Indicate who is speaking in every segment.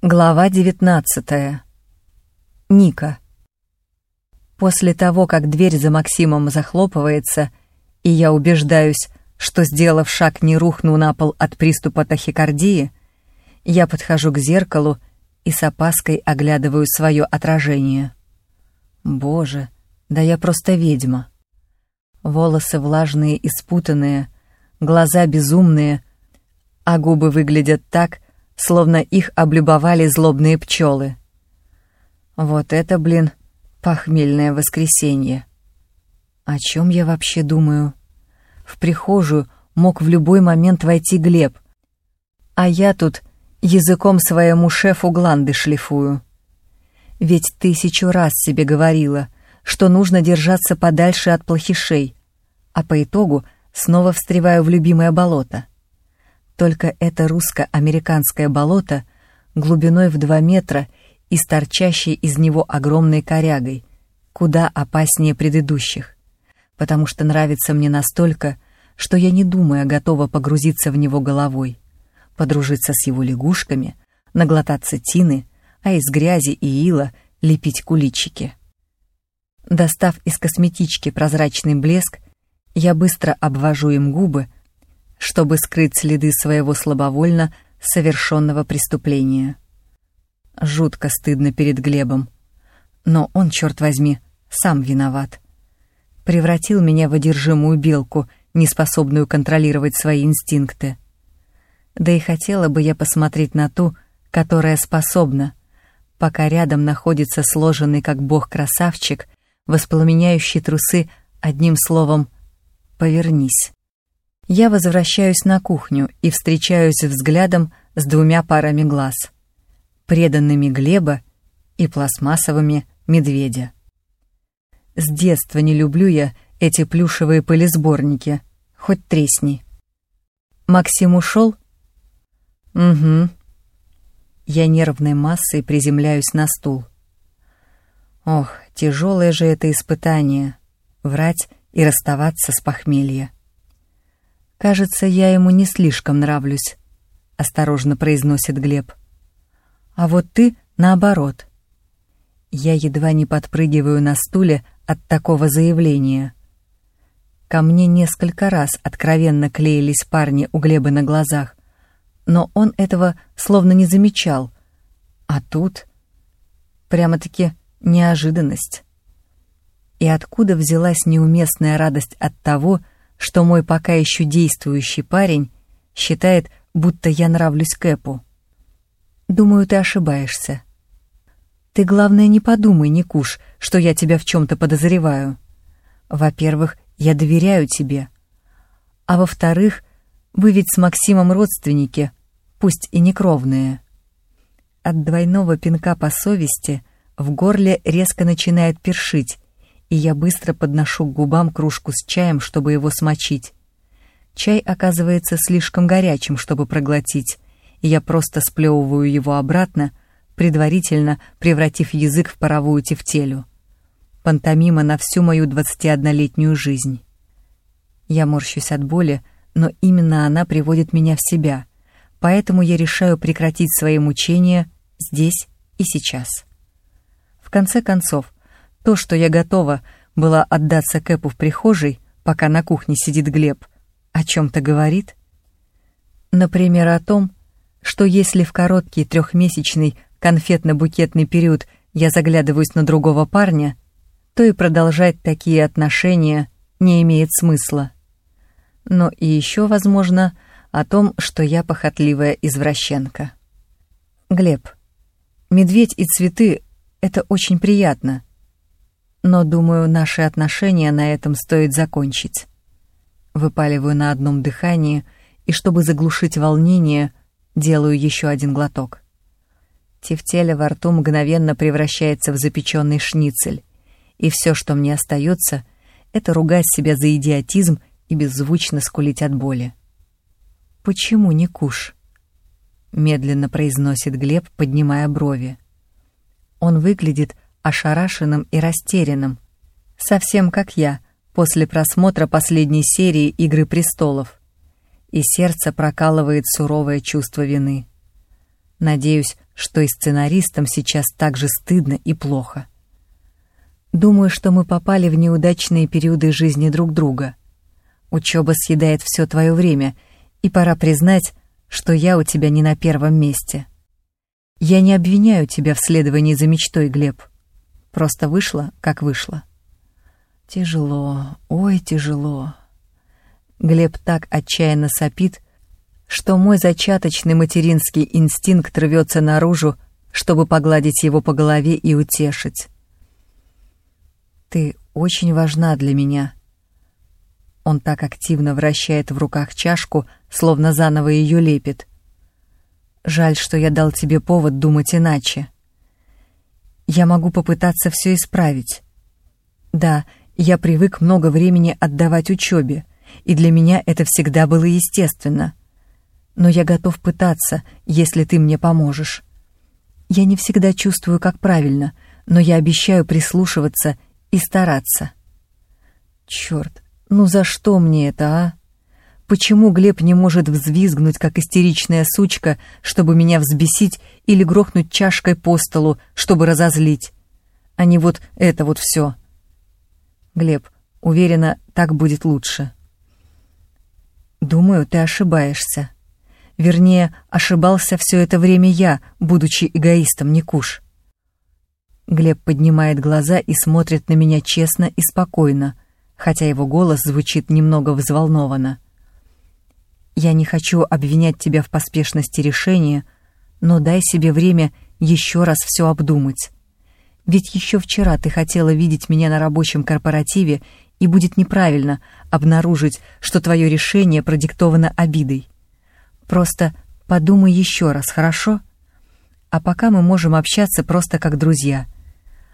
Speaker 1: Глава 19. Ника. После того, как дверь за Максимом захлопывается, и я убеждаюсь, что, сделав шаг, не рухну на пол от приступа тахикардии, я подхожу к зеркалу и с опаской оглядываю свое отражение. Боже, да я просто ведьма. Волосы влажные и спутанные, глаза безумные, а губы выглядят так, словно их облюбовали злобные пчелы. Вот это, блин, похмельное воскресенье. О чем я вообще думаю? В прихожую мог в любой момент войти Глеб, а я тут языком своему шефу гланды шлифую. Ведь тысячу раз себе говорила, что нужно держаться подальше от плохишей, а по итогу снова встреваю в любимое болото. Только это русско-американское болото глубиной в два метра и с торчащей из него огромной корягой, куда опаснее предыдущих, потому что нравится мне настолько, что я не думая готова погрузиться в него головой, подружиться с его лягушками, наглотаться тины, а из грязи и ила лепить куличики. Достав из косметички прозрачный блеск, я быстро обвожу им губы, чтобы скрыть следы своего слабовольно совершенного преступления. Жутко стыдно перед Глебом. Но он, черт возьми, сам виноват. Превратил меня в одержимую белку, неспособную контролировать свои инстинкты. Да и хотела бы я посмотреть на ту, которая способна, пока рядом находится сложенный как бог красавчик, воспламеняющий трусы одним словом «повернись». Я возвращаюсь на кухню и встречаюсь взглядом с двумя парами глаз. Преданными Глеба и пластмассовыми медведя. С детства не люблю я эти плюшевые пылесборники, хоть тресни. Максим ушел? Угу. Я нервной массой приземляюсь на стул. Ох, тяжелое же это испытание — врать и расставаться с похмелья. «Кажется, я ему не слишком нравлюсь», — осторожно произносит Глеб. «А вот ты наоборот». Я едва не подпрыгиваю на стуле от такого заявления. Ко мне несколько раз откровенно клеились парни у Глеба на глазах, но он этого словно не замечал. А тут прямо-таки неожиданность. И откуда взялась неуместная радость от того, что что мой пока еще действующий парень считает, будто я нравлюсь Кэпу. Думаю, ты ошибаешься. Ты, главное, не подумай, Никуш, что я тебя в чем-то подозреваю. Во-первых, я доверяю тебе. А во-вторых, вы ведь с Максимом родственники, пусть и не кровные. От двойного пинка по совести в горле резко начинает першить, и я быстро подношу к губам кружку с чаем, чтобы его смочить. Чай оказывается слишком горячим, чтобы проглотить, и я просто сплевываю его обратно, предварительно превратив язык в паровую тефтелю. Пантомима на всю мою 21-летнюю жизнь. Я морщусь от боли, но именно она приводит меня в себя, поэтому я решаю прекратить свои мучения здесь и сейчас. В конце концов, то, что я готова была отдаться Кэпу в прихожей, пока на кухне сидит Глеб, о чем-то говорит? Например, о том, что если в короткий трехмесячный конфетно-букетный период я заглядываюсь на другого парня, то и продолжать такие отношения не имеет смысла. Но и еще, возможно, о том, что я похотливая извращенка. Глеб, медведь и цветы — это очень приятно, но, думаю, наши отношения на этом стоит закончить. Выпаливаю на одном дыхании, и чтобы заглушить волнение, делаю еще один глоток. Тефтеля во рту мгновенно превращается в запеченный шницель, и все, что мне остается, это ругать себя за идиотизм и беззвучно скулить от боли. «Почему не куш?» — медленно произносит Глеб, поднимая брови. Он выглядит ошарашенным и растерянным, совсем как я после просмотра последней серии «Игры престолов», и сердце прокалывает суровое чувство вины. Надеюсь, что и сценаристам сейчас так же стыдно и плохо. Думаю, что мы попали в неудачные периоды жизни друг друга. Учеба съедает все твое время, и пора признать, что я у тебя не на первом месте. Я не обвиняю тебя в следовании за мечтой, Глеб. Просто вышло, как вышло. Тяжело, ой, тяжело. Глеб так отчаянно сопит, что мой зачаточный материнский инстинкт рвется наружу, чтобы погладить его по голове и утешить. Ты очень важна для меня. Он так активно вращает в руках чашку, словно заново ее лепит. Жаль, что я дал тебе повод думать иначе. Я могу попытаться все исправить. Да, я привык много времени отдавать учебе, и для меня это всегда было естественно. Но я готов пытаться, если ты мне поможешь. Я не всегда чувствую, как правильно, но я обещаю прислушиваться и стараться. Черт, ну за что мне это, а? Почему Глеб не может взвизгнуть, как истеричная сучка, чтобы меня взбесить, или грохнуть чашкой по столу, чтобы разозлить? А не вот это вот все. Глеб, уверена, так будет лучше. Думаю, ты ошибаешься. Вернее, ошибался все это время я, будучи эгоистом, не куш. Глеб поднимает глаза и смотрит на меня честно и спокойно, хотя его голос звучит немного взволнованно. Я не хочу обвинять тебя в поспешности решения, но дай себе время еще раз все обдумать. Ведь еще вчера ты хотела видеть меня на рабочем корпоративе, и будет неправильно обнаружить, что твое решение продиктовано обидой. Просто подумай еще раз, хорошо? А пока мы можем общаться просто как друзья —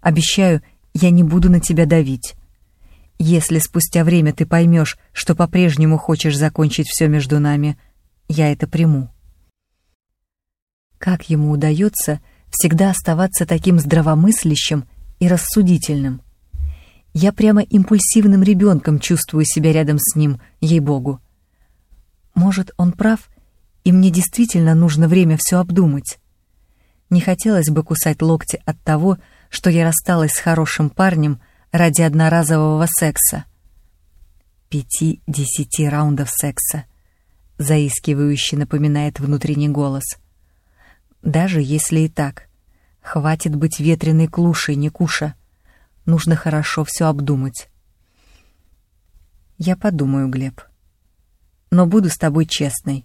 Speaker 1: Обещаю, я не буду на тебя давить. Если спустя время ты поймешь, что по-прежнему хочешь закончить все между нами, я это приму. Как ему удается всегда оставаться таким здравомыслящим и рассудительным? Я прямо импульсивным ребенком чувствую себя рядом с ним, ей-богу. Может, он прав, и мне действительно нужно время все обдумать. Не хотелось бы кусать локти от того, что я рассталась с хорошим парнем ради одноразового секса. Пяти-десяти раундов секса, заискивающе напоминает внутренний голос. Даже если и так, хватит быть ветреной клушей, не куша. Нужно хорошо все обдумать. Я подумаю, Глеб. Но буду с тобой честной.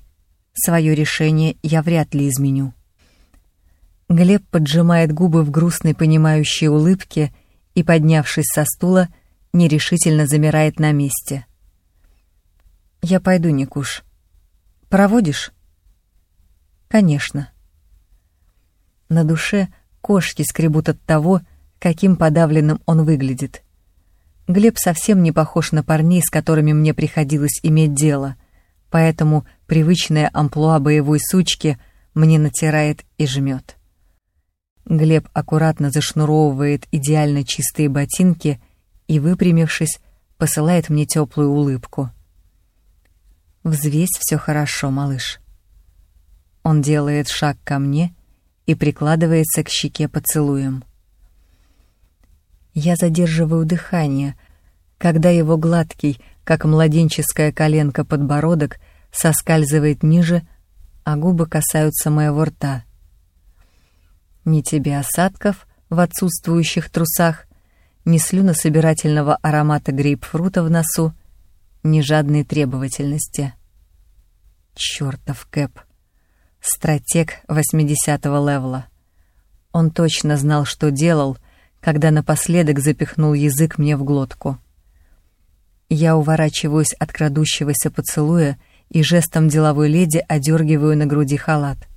Speaker 1: Свое решение я вряд ли изменю. Глеб поджимает губы в грустной понимающей улыбке и, поднявшись со стула, нерешительно замирает на месте. «Я пойду, Никуш. Проводишь?» «Конечно». На душе кошки скребут от того, каким подавленным он выглядит. Глеб совсем не похож на парней, с которыми мне приходилось иметь дело, поэтому привычная амплуа боевой сучки мне натирает и жмет. Глеб аккуратно зашнуровывает идеально чистые ботинки и, выпрямившись, посылает мне теплую улыбку. «Взвесь все хорошо, малыш». Он делает шаг ко мне и прикладывается к щеке поцелуем. Я задерживаю дыхание, когда его гладкий, как младенческая коленка подбородок, соскальзывает ниже, а губы касаются моего рта — ни тебе осадков в отсутствующих трусах, ни слюнособирательного аромата грейпфрута в носу, ни жадной требовательности. Чёртов Кэп. Стратег 80-го левела. Он точно знал, что делал, когда напоследок запихнул язык мне в глотку. Я уворачиваюсь от крадущегося поцелуя и жестом деловой леди одергиваю на груди халат —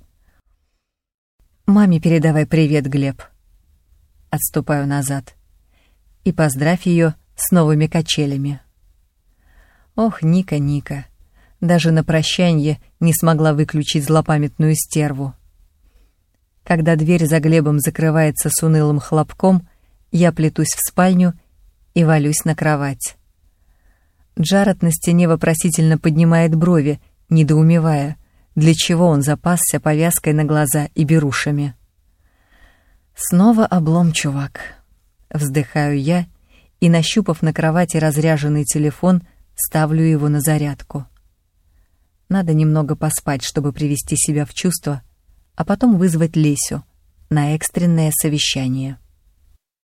Speaker 1: Маме передавай привет, Глеб. Отступаю назад. И поздравь ее с новыми качелями. Ох, Ника, Ника. Даже на прощанье не смогла выключить злопамятную стерву. Когда дверь за Глебом закрывается с унылым хлопком, я плетусь в спальню и валюсь на кровать. Джаред на стене вопросительно поднимает брови, недоумевая — для чего он запасся повязкой на глаза и берушами. Снова облом, чувак. Вздыхаю я и, нащупав на кровати разряженный телефон, ставлю его на зарядку. Надо немного поспать, чтобы привести себя в чувство, а потом вызвать Лесю на экстренное совещание.